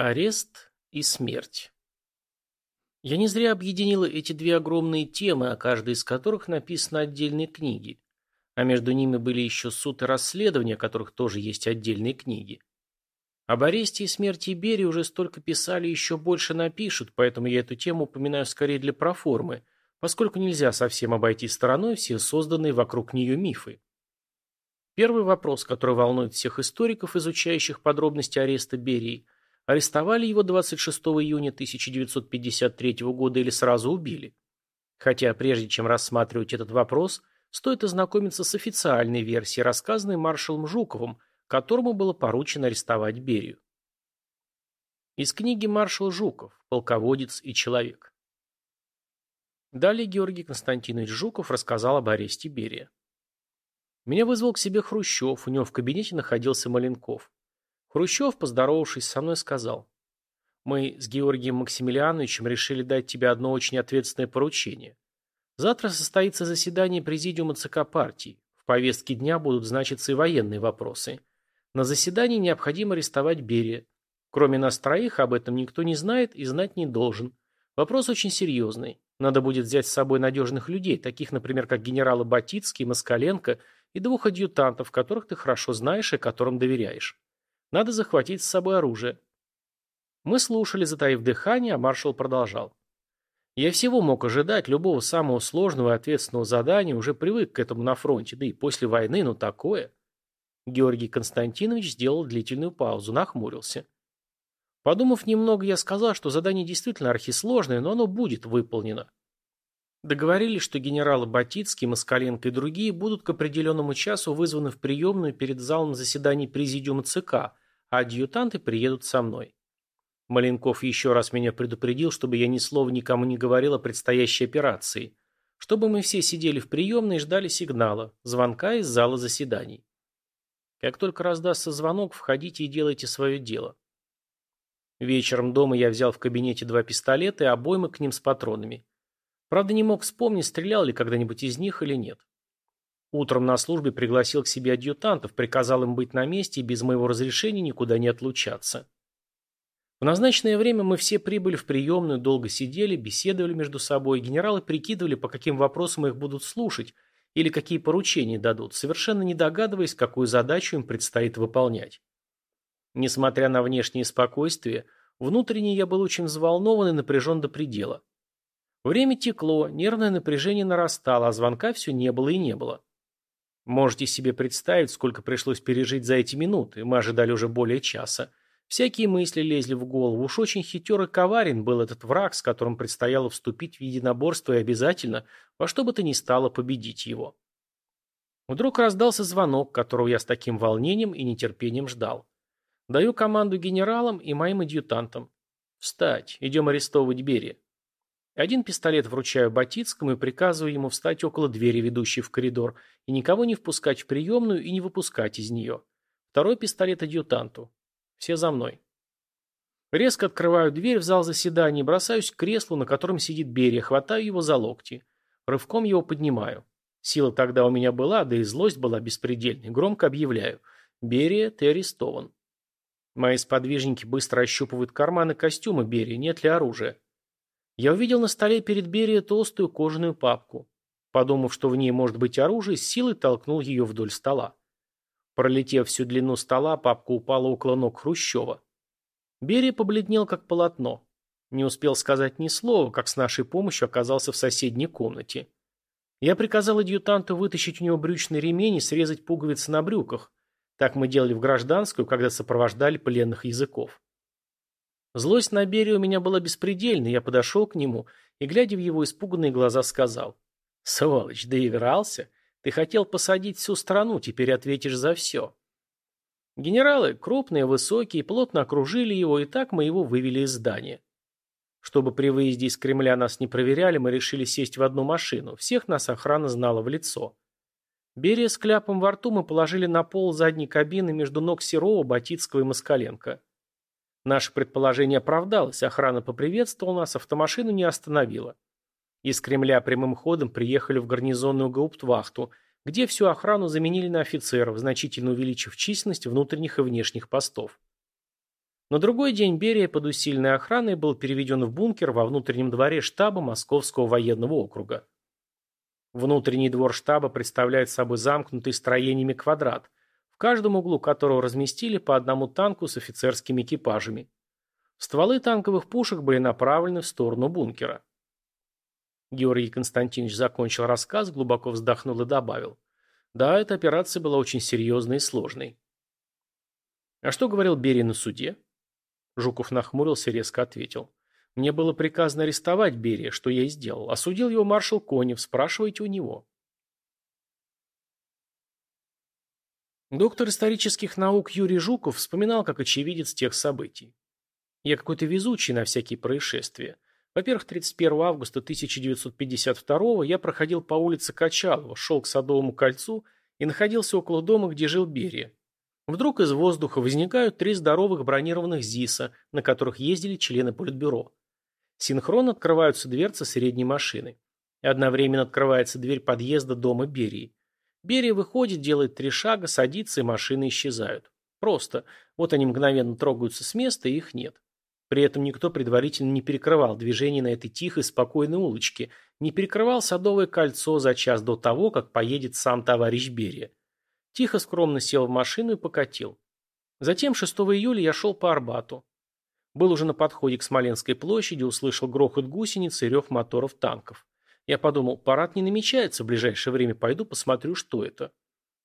Арест и смерть. Я не зря объединила эти две огромные темы, о каждой из которых написаны отдельные книги. А между ними были еще суд и расследования, о которых тоже есть отдельные книги. Об аресте и смерти Берии уже столько писали, еще больше напишут, поэтому я эту тему упоминаю скорее для проформы, поскольку нельзя совсем обойти стороной все созданные вокруг нее мифы. Первый вопрос, который волнует всех историков, изучающих подробности ареста Берии – Арестовали его 26 июня 1953 года или сразу убили? Хотя прежде чем рассматривать этот вопрос, стоит ознакомиться с официальной версией, рассказанной маршалом Жуковым, которому было поручено арестовать Берию. Из книги «Маршал Жуков. Полководец и человек». Далее Георгий Константинович Жуков рассказал об аресте Берия. Меня вызвал к себе Хрущев, у него в кабинете находился Маленков. Хрущев, поздоровавшись со мной, сказал, «Мы с Георгием Максимилиановичем решили дать тебе одно очень ответственное поручение. Завтра состоится заседание Президиума ЦК партии. В повестке дня будут значиться и военные вопросы. На заседании необходимо арестовать Берия. Кроме нас троих, об этом никто не знает и знать не должен. Вопрос очень серьезный. Надо будет взять с собой надежных людей, таких, например, как генералы Батицкий, Москаленко и двух адъютантов, которых ты хорошо знаешь и которым доверяешь. Надо захватить с собой оружие. Мы слушали, затаив дыхание, а маршал продолжал. Я всего мог ожидать, любого самого сложного и ответственного задания, уже привык к этому на фронте, да и после войны, ну такое. Георгий Константинович сделал длительную паузу, нахмурился. Подумав немного, я сказал, что задание действительно архисложное, но оно будет выполнено. Договорились, что генералы Батицкий, Москаленко и другие будут к определенному часу вызваны в приемную перед залом заседаний Президиума ЦК, а адъютанты приедут со мной. Маленков еще раз меня предупредил, чтобы я ни слова никому не говорил о предстоящей операции, чтобы мы все сидели в приемной и ждали сигнала, звонка из зала заседаний. Как только раздастся звонок, входите и делайте свое дело. Вечером дома я взял в кабинете два пистолета и обоймы к ним с патронами. Правда, не мог вспомнить, стрелял ли когда-нибудь из них или нет. Утром на службе пригласил к себе адъютантов, приказал им быть на месте и без моего разрешения никуда не отлучаться. В назначенное время мы все прибыли в приемную, долго сидели, беседовали между собой, генералы прикидывали, по каким вопросам их будут слушать или какие поручения дадут, совершенно не догадываясь, какую задачу им предстоит выполнять. Несмотря на внешнее спокойствие, внутренне я был очень взволнован и напряжен до предела. Время текло, нервное напряжение нарастало, а звонка все не было и не было. Можете себе представить, сколько пришлось пережить за эти минуты, мы ожидали уже более часа. Всякие мысли лезли в голову, уж очень хитер и коварен был этот враг, с которым предстояло вступить в единоборство и обязательно, во что бы то ни стало, победить его. Вдруг раздался звонок, которого я с таким волнением и нетерпением ждал. Даю команду генералам и моим адъютантам. «Встать, идем арестовывать Берия». Один пистолет вручаю Батицкому и приказываю ему встать около двери, ведущей в коридор, и никого не впускать в приемную и не выпускать из нее. Второй пистолет адъютанту. Все за мной. Резко открываю дверь в зал заседаний, бросаюсь к креслу, на котором сидит Берия, хватаю его за локти. Рывком его поднимаю. Сила тогда у меня была, да и злость была беспредельной. Громко объявляю. «Берия, ты арестован». Мои сподвижники быстро ощупывают карманы костюма Берии, нет ли оружия. Я увидел на столе перед Берия толстую кожаную папку. Подумав, что в ней может быть оружие, с силой толкнул ее вдоль стола. Пролетев всю длину стола, папка упала около ног Хрущева. Берия побледнел, как полотно. Не успел сказать ни слова, как с нашей помощью оказался в соседней комнате. Я приказал адъютанту вытащить у него брючный ремень и срезать пуговицы на брюках. Так мы делали в гражданскую, когда сопровождали пленных языков. Злость на Берию у меня была беспредельной, я подошел к нему и, глядя в его испуганные глаза, сказал. «Сволочь, врался. Ты хотел посадить всю страну, теперь ответишь за все». Генералы, крупные, высокие, плотно окружили его, и так мы его вывели из здания. Чтобы при выезде из Кремля нас не проверяли, мы решили сесть в одну машину. Всех нас охрана знала в лицо. Берия с кляпом во рту мы положили на пол задней кабины между ног Серова, Батицкого и Москаленко. Наше предположение оправдалось, охрана поприветствовала нас, автомашину не остановила. Из Кремля прямым ходом приехали в гарнизонную гауптвахту, где всю охрану заменили на офицеров, значительно увеличив численность внутренних и внешних постов. На другой день Берия под усиленной охраной был переведен в бункер во внутреннем дворе штаба Московского военного округа. Внутренний двор штаба представляет собой замкнутый строениями квадрат, в каждом углу которого разместили по одному танку с офицерскими экипажами. Стволы танковых пушек были направлены в сторону бункера. Георгий Константинович закончил рассказ, глубоко вздохнул и добавил. Да, эта операция была очень серьезной и сложной. А что говорил Берия на суде? Жуков нахмурился и резко ответил. Мне было приказано арестовать Берия, что я и сделал. Осудил его маршал Конев, спрашивайте у него. Доктор исторических наук Юрий Жуков вспоминал как очевидец тех событий. Я какой-то везучий на всякие происшествия. Во-первых, 31 августа 1952 я проходил по улице Качалова, шел к Садовому кольцу и находился около дома, где жил Берия. Вдруг из воздуха возникают три здоровых бронированных ЗИСа, на которых ездили члены Политбюро. Синхронно открываются дверцы средней машины. Одновременно открывается дверь подъезда дома Берии. Берия выходит, делает три шага, садится, и машины исчезают. Просто. Вот они мгновенно трогаются с места, и их нет. При этом никто предварительно не перекрывал движение на этой тихой, спокойной улочке, не перекрывал Садовое кольцо за час до того, как поедет сам товарищ Берия. Тихо, скромно сел в машину и покатил. Затем 6 июля я шел по Арбату. Был уже на подходе к Смоленской площади, услышал грохот гусениц и рев моторов танков. Я подумал, парад не намечается, в ближайшее время пойду посмотрю, что это.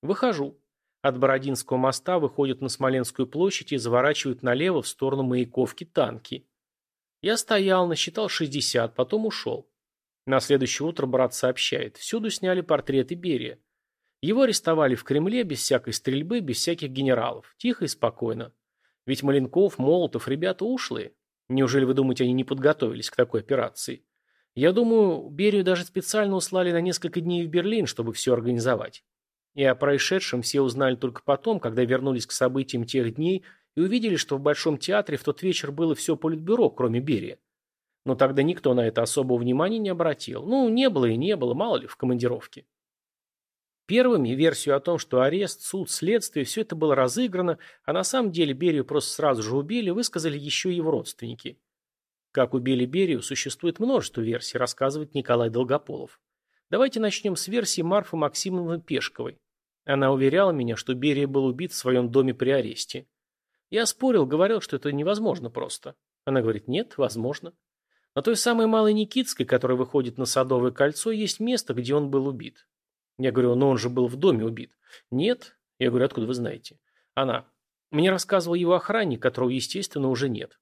Выхожу. От Бородинского моста выходят на Смоленскую площадь и заворачивают налево в сторону Маяковки танки. Я стоял, насчитал 60, потом ушел. На следующее утро брат сообщает, всюду сняли портреты Берия. Его арестовали в Кремле без всякой стрельбы, без всяких генералов. Тихо и спокойно. Ведь Маленков, Молотов, ребята ушлые. Неужели вы думаете, они не подготовились к такой операции? Я думаю, Берию даже специально услали на несколько дней в Берлин, чтобы все организовать. И о происшедшем все узнали только потом, когда вернулись к событиям тех дней и увидели, что в Большом театре в тот вечер было все политбюро, кроме Берия. Но тогда никто на это особого внимания не обратил. Ну, не было и не было, мало ли, в командировке. Первыми версию о том, что арест, суд, следствие, все это было разыграно, а на самом деле Берию просто сразу же убили, высказали еще его родственники. Как убили Берию, существует множество версий, рассказывает Николай Долгополов. Давайте начнем с версии Марфы Максимовны Пешковой. Она уверяла меня, что Берия был убит в своем доме при аресте. Я спорил, говорил, что это невозможно просто. Она говорит, нет, возможно. На той самой Малой Никитской, которая выходит на Садовое кольцо, есть место, где он был убит. Я говорю, но он же был в доме убит. Нет. Я говорю, откуда вы знаете? Она. Мне рассказывал его охранник, которого, естественно, уже нет.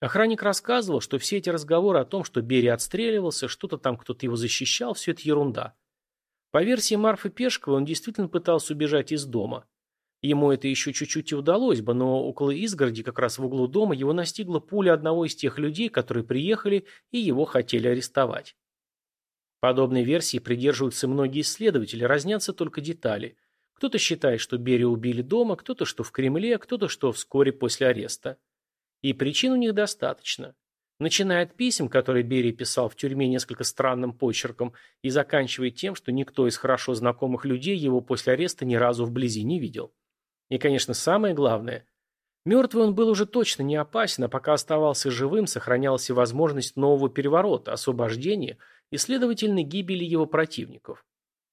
Охранник рассказывал, что все эти разговоры о том, что Берия отстреливался, что-то там кто-то его защищал, все это ерунда. По версии Марфы Пешковой, он действительно пытался убежать из дома. Ему это еще чуть-чуть и удалось бы, но около изгороди, как раз в углу дома, его настигла пуля одного из тех людей, которые приехали и его хотели арестовать. Подобной версии придерживаются многие исследователи, разнятся только детали. Кто-то считает, что Берию убили дома, кто-то, что в Кремле, кто-то, что вскоре после ареста. И причин у них достаточно. Начиная от писем, которые Берия писал в тюрьме несколько странным почерком, и заканчивая тем, что никто из хорошо знакомых людей его после ареста ни разу вблизи не видел. И, конечно, самое главное – Мертвый он был уже точно не опасен, а пока оставался живым, сохранялась и возможность нового переворота, освобождения и, следовательно, гибели его противников.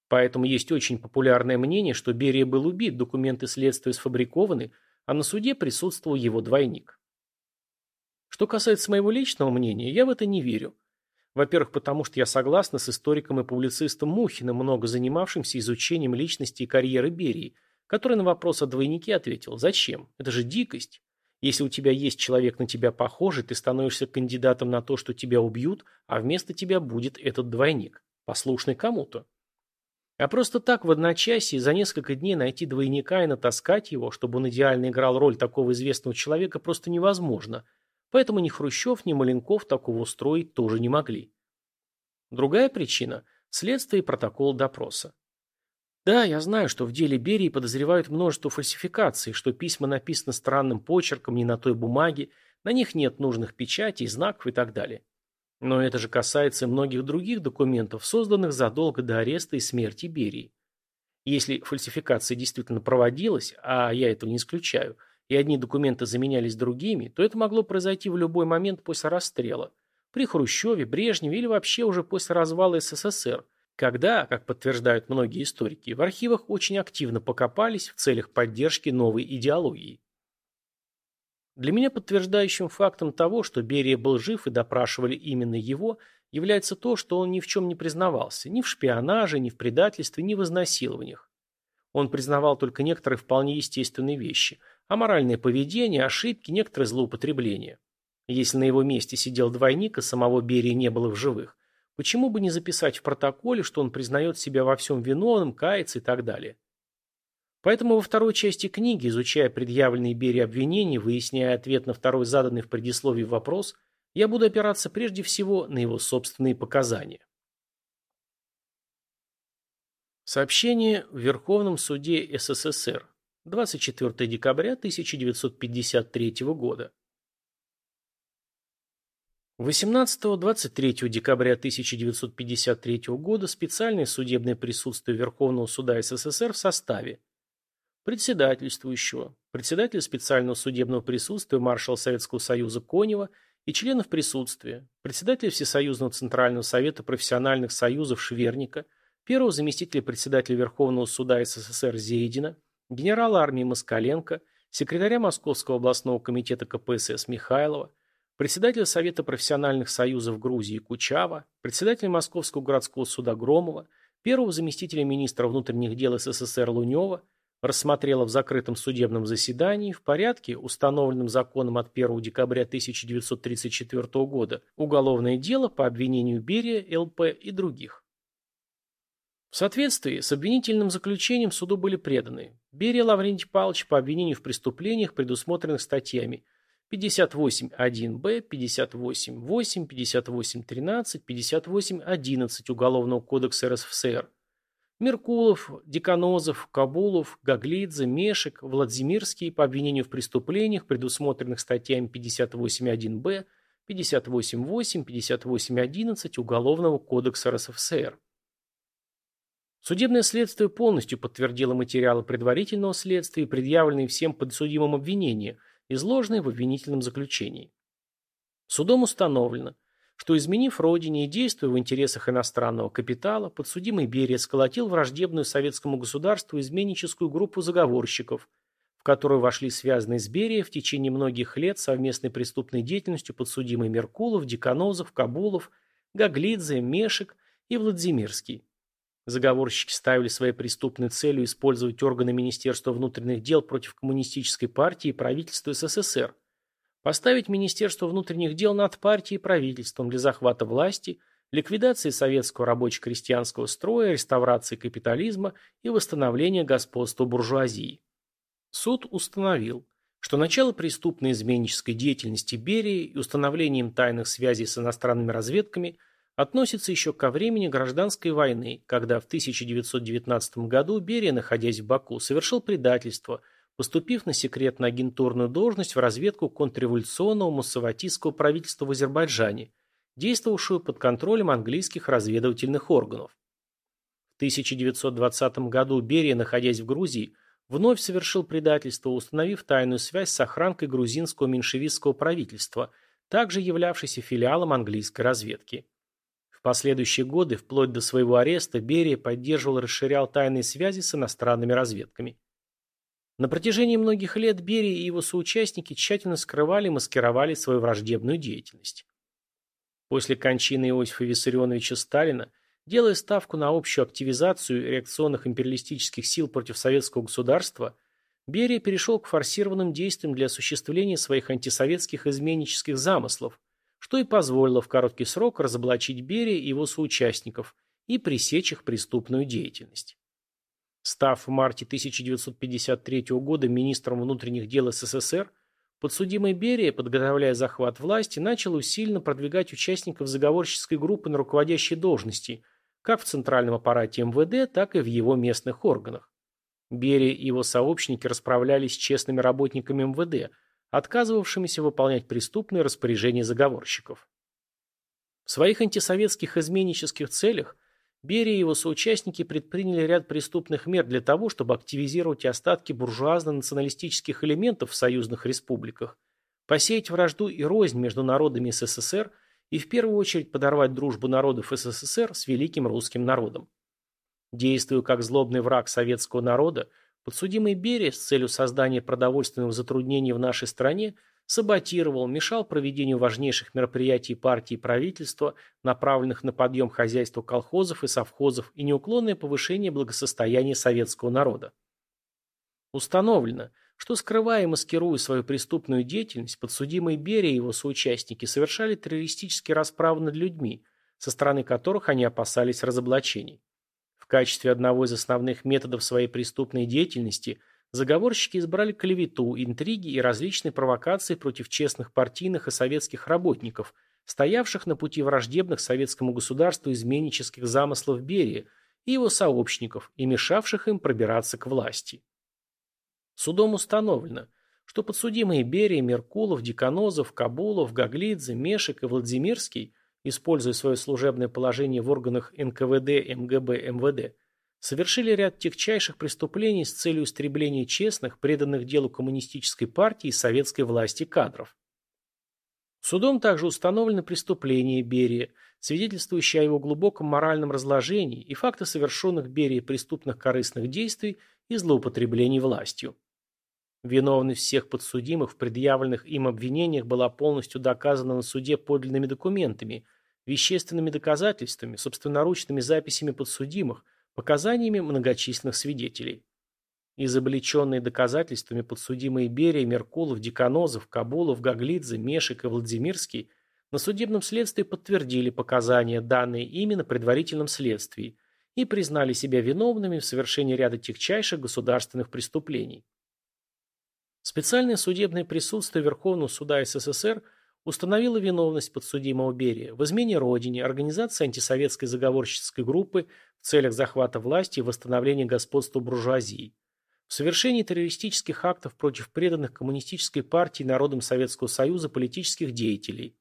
Поэтому есть очень популярное мнение, что Берия был убит, документы следствия сфабрикованы, а на суде присутствовал его двойник. Что касается моего личного мнения, я в это не верю. Во-первых, потому что я согласна с историком и публицистом Мухиным, много занимавшимся изучением личности и карьеры Берии, который на вопрос о двойнике ответил «Зачем? Это же дикость. Если у тебя есть человек на тебя похожий, ты становишься кандидатом на то, что тебя убьют, а вместо тебя будет этот двойник, послушный кому-то. А просто так в одночасье за несколько дней найти двойника и натаскать его, чтобы он идеально играл роль такого известного человека, просто невозможно. Поэтому ни Хрущев, ни Маленков такого устроить тоже не могли. Другая причина – следствие и протокол допроса. Да, я знаю, что в деле Берии подозревают множество фальсификаций, что письма написаны странным почерком, не на той бумаге, на них нет нужных печатей, знаков и так далее. Но это же касается и многих других документов, созданных задолго до ареста и смерти Берии. Если фальсификация действительно проводилась, а я этого не исключаю, и одни документы заменялись другими, то это могло произойти в любой момент после расстрела, при Хрущеве, Брежневе или вообще уже после развала СССР, когда, как подтверждают многие историки, в архивах очень активно покопались в целях поддержки новой идеологии. Для меня подтверждающим фактом того, что Берия был жив и допрашивали именно его, является то, что он ни в чем не признавался, ни в шпионаже, ни в предательстве, ни в изнасилованиях. Он признавал только некоторые вполне естественные вещи – аморальное поведение, ошибки, некоторые злоупотребления. Если на его месте сидел двойник, и самого Берии не было в живых, почему бы не записать в протоколе, что он признает себя во всем виновным, кается и так далее? Поэтому во второй части книги, изучая предъявленные Берии обвинения, выясняя ответ на второй заданный в предисловии вопрос, я буду опираться прежде всего на его собственные показания. Сообщение в Верховном суде СССР. 24 декабря 1953 года. 18-23 декабря 1953 года специальное судебное присутствие Верховного суда СССР в составе председательствующего, председателя специального судебного присутствия маршала Советского Союза Конева и членов присутствия, председателя Всесоюзного Центрального Совета профессиональных союзов Шверника, первого заместителя председателя Верховного суда СССР Зейдина, генерала армии Москаленко, секретаря Московского областного комитета КПСС Михайлова, председателя Совета профессиональных союзов Грузии Кучава, председателя Московского городского суда Громова, первого заместителя министра внутренних дел СССР Лунева, рассмотрела в закрытом судебном заседании в порядке, установленном законом от 1 декабря 1934 года, уголовное дело по обвинению Берия, ЛП и других. В соответствии с обвинительным заключением суду были преданы Берия Лаврентий Павлович по обвинению в преступлениях, предусмотренных статьями 58.1б, 58.8, 58.13, 58.11 Уголовного кодекса РСФСР, Меркулов, Деканозов, Кабулов, Гаглидзе, Мешек, Владимирский по обвинению в преступлениях, предусмотренных статьями 58.1б, 58.8, 58.11 Уголовного кодекса РСФСР. Судебное следствие полностью подтвердило материалы предварительного следствия и предъявленные всем подсудимым обвинения, изложенные в обвинительном заключении. Судом установлено, что, изменив родине и действуя в интересах иностранного капитала, подсудимый Берия сколотил враждебную советскому государству изменническую группу заговорщиков, в которую вошли связанные с Берией в течение многих лет совместной преступной деятельностью подсудимый Меркулов, Деканозов, Кабулов, Гаглидзе, Мешек и Владимирский. Заговорщики ставили своей преступной целью использовать органы Министерства внутренних дел против коммунистической партии и правительства СССР, поставить Министерство внутренних дел над партией и правительством для захвата власти, ликвидации советского рабоче-крестьянского строя, реставрации капитализма и восстановления господства буржуазии. Суд установил, что начало преступной изменнической деятельности Берии и установлением тайных связей с иностранными разведками – относится еще ко времени гражданской войны, когда в 1919 году Берия, находясь в Баку, совершил предательство, поступив на секретно-агентурную должность в разведку контрреволюционного муссаватистского правительства в Азербайджане, действовавшую под контролем английских разведывательных органов. В 1920 году Берия, находясь в Грузии, вновь совершил предательство, установив тайную связь с охранкой грузинского меньшевистского правительства, также являвшейся филиалом английской разведки последующие годы, вплоть до своего ареста, Берия поддерживал и расширял тайные связи с иностранными разведками. На протяжении многих лет Берия и его соучастники тщательно скрывали и маскировали свою враждебную деятельность. После кончины Иосифа Виссарионовича Сталина, делая ставку на общую активизацию реакционных империалистических сил против советского государства, Берия перешел к форсированным действиям для осуществления своих антисоветских изменнических замыслов – что и позволило в короткий срок разоблачить Берия и его соучастников и пресечь их преступную деятельность. Став в марте 1953 года министром внутренних дел СССР, подсудимый Берия, подготовляя захват власти, начал усиленно продвигать участников заговорческой группы на руководящей должности, как в центральном аппарате МВД, так и в его местных органах. Берия и его сообщники расправлялись с честными работниками МВД – отказывавшимися выполнять преступные распоряжения заговорщиков. В своих антисоветских изменнических целях Берия и его соучастники предприняли ряд преступных мер для того, чтобы активизировать остатки буржуазно-националистических элементов в союзных республиках, посеять вражду и рознь между народами СССР и в первую очередь подорвать дружбу народов СССР с великим русским народом. Действуя как злобный враг советского народа, подсудимый Берия с целью создания продовольственных затруднений в нашей стране саботировал, мешал проведению важнейших мероприятий партии и правительства, направленных на подъем хозяйства колхозов и совхозов и неуклонное повышение благосостояния советского народа. Установлено, что, скрывая и маскируя свою преступную деятельность, подсудимые Берия и его соучастники совершали террористические расправы над людьми, со стороны которых они опасались разоблачений. В качестве одного из основных методов своей преступной деятельности заговорщики избрали клевету, интриги и различные провокации против честных партийных и советских работников, стоявших на пути враждебных советскому государству изменнических замыслов Берия и его сообщников и мешавших им пробираться к власти. Судом установлено, что подсудимые Берия, Меркулов, Деканозов, Кабулов, Гаглидзе, Мешек и Владимирский, используя свое служебное положение в органах НКВД, МГБ, МВД, совершили ряд тягчайших преступлений с целью истребления честных, преданных делу коммунистической партии и советской власти кадров. Судом также установлены преступления Берия, свидетельствующие о его глубоком моральном разложении и факты совершенных Берии преступных корыстных действий и злоупотреблений властью. Виновность всех подсудимых в предъявленных им обвинениях была полностью доказана на суде подлинными документами, вещественными доказательствами, собственноручными записями подсудимых, показаниями многочисленных свидетелей. Изобличенные доказательствами подсудимые Берия, Меркулов, Деканозов, Кабулов, Гаглидзе, Мешик и Владимирский на судебном следствии подтвердили показания, данные ими на предварительном следствии, и признали себя виновными в совершении ряда тягчайших государственных преступлений. Специальное судебное присутствие Верховного суда СССР установило виновность подсудимого Берия в измене Родине, организации антисоветской заговорщической группы в целях захвата власти и восстановления господства буржуазии, в совершении террористических актов против преданных коммунистической партии народам Советского Союза политических деятелей,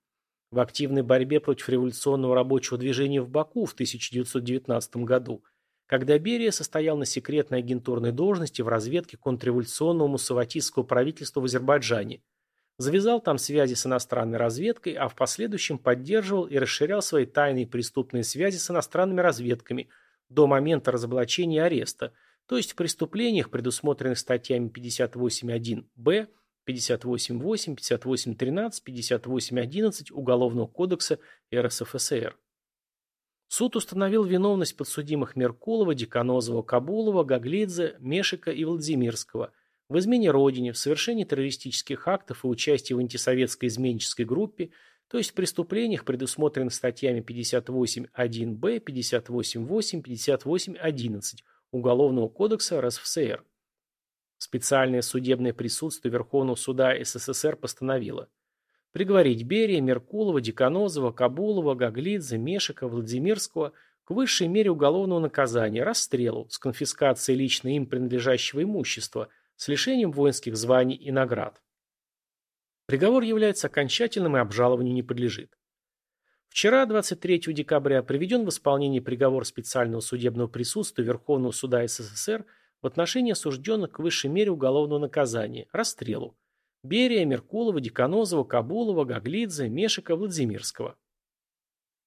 в активной борьбе против революционного рабочего движения в Баку в 1919 году когда Берия состоял на секретной агентурной должности в разведке контрреволюционного муссаватистского правительства в Азербайджане, завязал там связи с иностранной разведкой, а в последующем поддерживал и расширял свои тайные преступные связи с иностранными разведками до момента разоблачения и ареста, то есть в преступлениях, предусмотренных статьями 58.1б, 58.8, 58.13, 58.11 Уголовного кодекса РСФСР. Суд установил виновность подсудимых Меркулова, Деканозова, Кабулова, Гаглидзе, Мешика и Владимирского в измене Родине, в совершении террористических актов и участии в антисоветской изменнической группе, то есть в преступлениях, предусмотренных статьями 58.1б, 58.8, 58.11 Уголовного кодекса РСФСР. Специальное судебное присутствие Верховного суда СССР постановило – Приговорить Берия, Меркулова, Деканозова, Кабулова, Гаглидзе, Мешика, Владимирского к высшей мере уголовного наказания – расстрелу с конфискацией лично им принадлежащего имущества, с лишением воинских званий и наград. Приговор является окончательным и обжалованию не подлежит. Вчера, 23 декабря, приведен в исполнение приговор специального судебного присутствия Верховного суда СССР в отношении осужденных к высшей мере уголовного наказания – расстрелу Берия, Меркулова, Деканозова, Кабулова, Гаглидзе, Мешика, Владимирского.